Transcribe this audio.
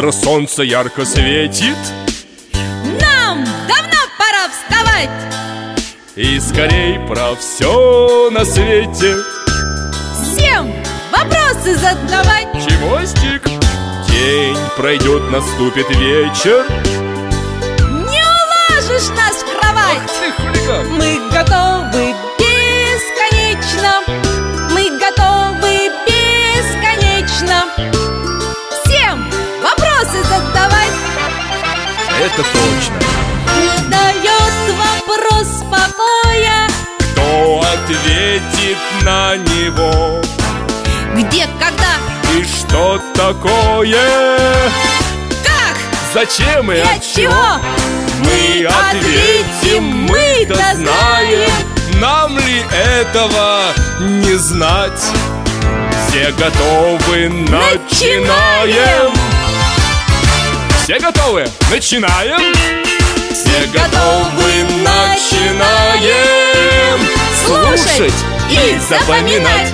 Утро солнце ярко светит. Нам давно пора вставать. И скорей про все на свете. Всем вопросы задавать. Чемостик. День пройдет, наступит вечер Это точно. Не дает вопрос покоя. Кто ответит на него? Где, когда, И что такое? как? Зачем и и от чего? Мы ответим, мы-то знаем. Нам ли этого не знать? Все готовы, начинаем Все готовы? Начинаем. Все готовы, начинаем. Слушать и запоминать